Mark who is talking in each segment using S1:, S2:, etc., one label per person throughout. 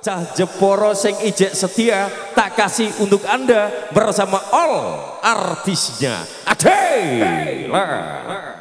S1: Cah Jeporo sing ijek setia tak kasih untuk Anda bersama all artisnya. Adela.
S2: Temanilah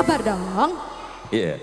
S2: Sabar dong.
S1: Iya.